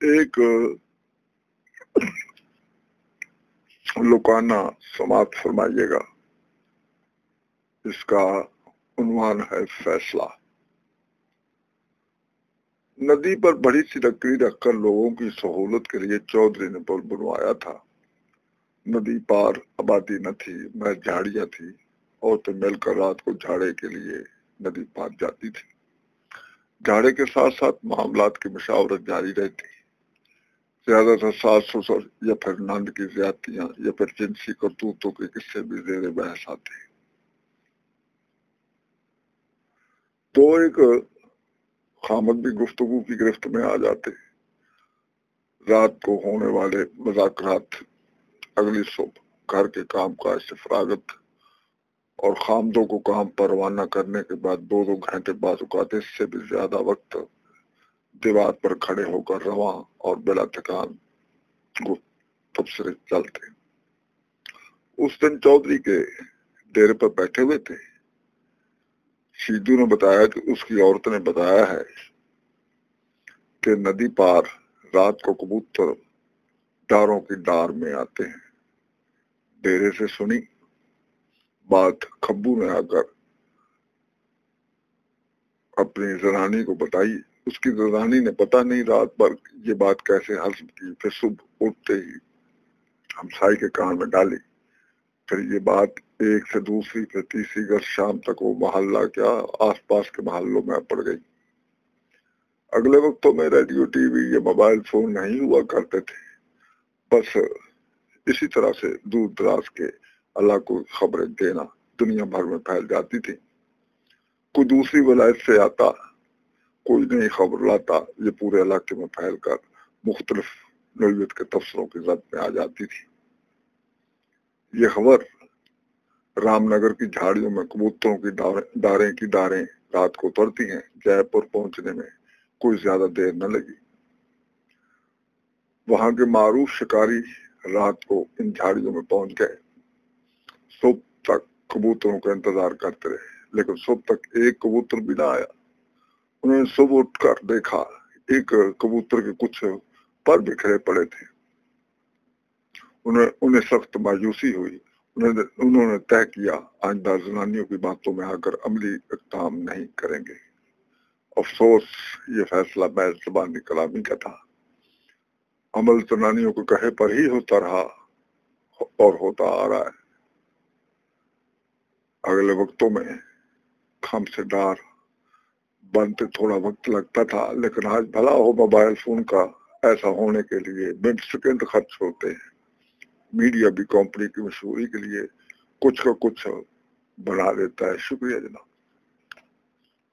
ایک لکانہ سماعت فرمائیے گا۔ اس کا عنوان ہے فیصلہ۔ ندی پر بڑی سی لکڑی رکھ کر لوگوں کی سہولت کے لیے چودھری نے پل بنوایا تھا۔ ندی پار آبادی نہ تھی، میں جھاڑیاں تھی عورتیں مل کر رات کو جھاڑے کے لیے ندی پار جاتی تھی۔ جھاڑے کے ساتھ ساتھ معاملات کی مشاورت جاری رہتی۔ زیادہ تر ساس سسر یا پھر نند کی زیادتیاں یا پھر جنسی کرتوتوں کے قصے بھی زیر بحث آتے تو ایک خامد بھی گفتگو کی گرفت میں آ جاتے رات کو ہونے والے مذاکرات، اگلی صبح گھر کے کام کاج سے فراغت اور خامدوں کو کام پر روانہ کرنے کے بعد دو دو گھنٹے بعد اوقات اس سے بھی زیادہ وقت دیوار پر کھڑے ہو کر رواں اور بلا تھکان تبصرے چلتے اس دن چودھری کے ڈیرے پر بیٹھے ہوئے تھے۔ شیدو نے بتایا کہ اس کی عورت نے بتایا ہے کہ ندی پار رات کو کبوتر ڈاروں کی ڈار میں آتے ہیں۔ ڈیرے سے سنی بات کھبو نے آ کر اپنی زنانی کو بتائی اس کی زنانی نے پتا نہیں رات بھر یہ بات کیسے حل کی، پھر صبح اٹھتے ہی ہم سائی کے کان میں ڈالی۔ پھر یہ بات ایک سے دوسری، پھر تیسری گھر شام تک وہ محلہ کیا، آس پاس کے محلوں میں پڑ گئی۔ اگلے وقتوں میں ریڈیو، ٹی وی یا موبائل فون نہیں ہوا کرتے تھے۔ بس اسی طرح سے دور دراز کے اللہ کو خبریں دینا دنیا بھر میں پھیل جاتی تھی۔ کوئی دوسری ولایت سے آتا کوئی نئی خبر لاتا، یہ پورے علاقے میں پھیل کر مختلف نوعیت کے تفسروں کی زد میں آ جاتی تھی۔ یہ خبر رام نگر کی جھاڑیوں میں کبوتروں کی ڈاریں کی ڈاریں رات کو اترتی ہیں جے پور پہنچنے میں کوئی زیادہ دیر نہ لگی۔ وہاں کے معروف شکاری رات کو ان جھاڑیوں میں پہنچ گئے۔ صبح تک کبوتروں کا انتظار کرتے رہے، لیکن صبح تک ایک کبوتر بھی نہ آیا۔ انہوں نے صبح اٹھ کر دیکھا۔ ایک کبوتر کے کچھ پر بکھرے پڑے تھے۔ انہیں انہیں سخت مایوسی ہوئی۔ انہوں نے طے کیا، آئندہ زنانیوں کی باتوں میں آ کر عملی اقدام نہیں کریں گے۔ افسوس، یہ فیصلہ محض زبانی کلامی کا تھا۔ عمل زنانیوں کو کہے پر ہی ہوتا رہا اور ہوتا آ رہا ہے۔ اگلے وقتوں میں کھم سے ڈار بنتے تھوڑا وقت لگتا تھا، لیکن آج بھلا ہو موبائل فون کا، ایسا ہونے کے لیے منٹ سیکنڈ خرچ ہوتے ہیں۔ میڈیا بھی کمپنی کی مشہوری کے لیے کچھ کا کچھ بنا دیتا ہے۔ شکریہ جناب۔